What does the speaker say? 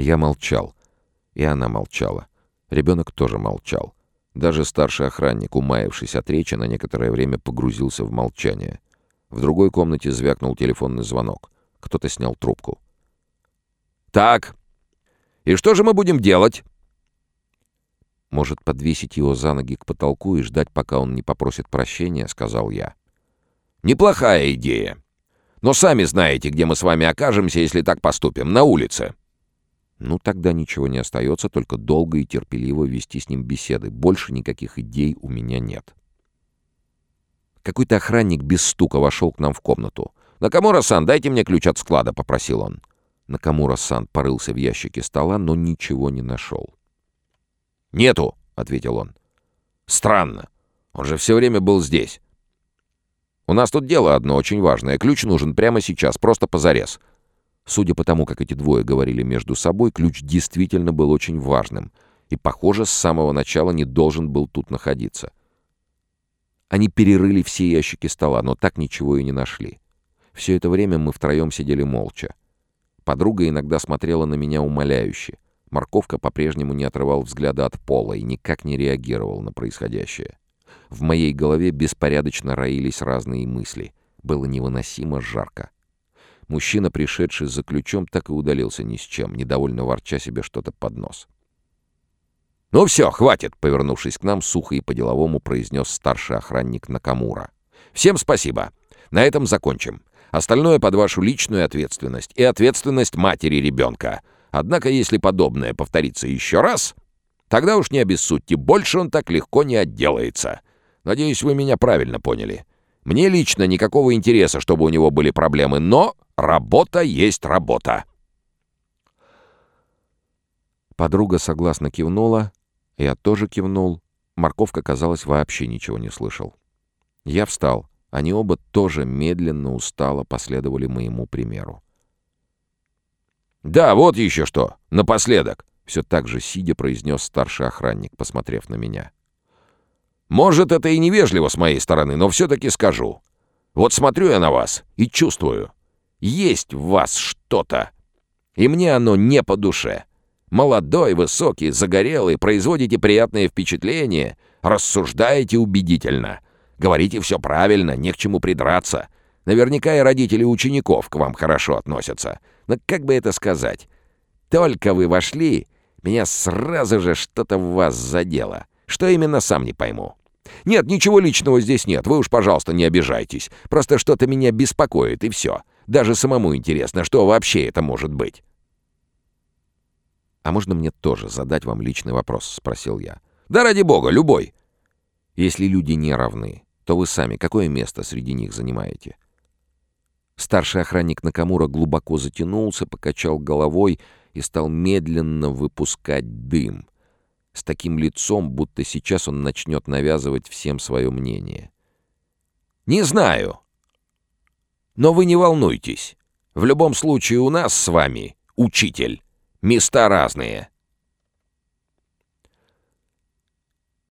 Я молчал. И она молчала. Ребенок тоже молчал. Даже старший охранник, умаявшись от речи, на некоторое время погрузился в молчание. В другой комнате звякнул телефонный звонок. Кто-то снял трубку. «Так, и что же мы будем делать?» «Может, подвесить его за ноги к потолку и ждать, пока он не попросит прощения?» — сказал я. «Неплохая идея. Но сами знаете, где мы с вами окажемся, если так поступим. На улице». Ну, тогда ничего не остается, только долго и терпеливо вести с ним беседы. Больше никаких идей у меня нет. Какой-то охранник без стука вошел к нам в комнату. «Накамура-сан, дайте мне ключ от склада», — попросил он. Накамура-сан порылся в ящике стола, но ничего не нашел. «Нету», — ответил он. «Странно. Он же все время был здесь. У нас тут дело одно очень важное. Ключ нужен прямо сейчас, просто позарез. Судя по тому, как эти двое говорили между собой, ключ действительно был очень важным и, похоже, с самого начала не должен был тут находиться. Они перерыли все ящики стола, но так ничего и не нашли. Все это время мы втроем сидели молча. Подруга иногда смотрела на меня умоляюще. Морковка по-прежнему не отрывал взгляда от пола и никак не реагировал на происходящее. В моей голове беспорядочно роились разные мысли. Было невыносимо жарко. Мужчина, пришедший за ключом, так и удалился ни с чем, недовольно ворча себе что-то под нос. «Ну все, хватит!» — повернувшись к нам, сухо и по-деловому произнес старший охранник Накамура. «Всем спасибо. На этом закончим. Остальное под вашу личную ответственность и ответственность матери ребенка. Однако, если подобное повторится еще раз, тогда уж не обессудьте, больше он так легко не отделается. Надеюсь, вы меня правильно поняли. Мне лично никакого интереса, чтобы у него были проблемы, но Работа есть работа. Подруга согласно кивнула, я тоже кивнул. Морковка, казалось, вообще ничего не слышал. Я встал. Они оба тоже медленно, устало последовали моему примеру. «Да, вот еще что, напоследок!» Все так же сидя произнес старший охранник, посмотрев на меня. «Может, это и невежливо с моей стороны, но все-таки скажу. Вот смотрю я на вас и чувствую. Есть в вас что-то. И мне оно не по душе. Молодой, высокий, загорелый, производите приятное впечатление, рассуждаете убедительно. Говорите все правильно, не к чему придраться. Наверняка и родители учеников к вам хорошо относятся. Но как бы это сказать? Только вы вошли, меня сразу же что-то в вас задело. Что именно, сам не пойму. Нет, ничего личного здесь нет, вы уж, пожалуйста, не обижайтесь. Просто что-то меня беспокоит, и все. Даже самому интересно, что вообще это может быть. «А можно мне тоже задать вам личный вопрос?» — спросил я. «Да ради бога, любой!» «Если люди не равны, то вы сами какое место среди них занимаете?» Старший охранник Накамура глубоко затянулся, покачал головой и стал медленно выпускать дым. С таким лицом, будто сейчас он начнет навязывать всем свое мнение. «Не знаю», но вы не волнуйтесь. В любом случае у нас с вами, учитель, места разные.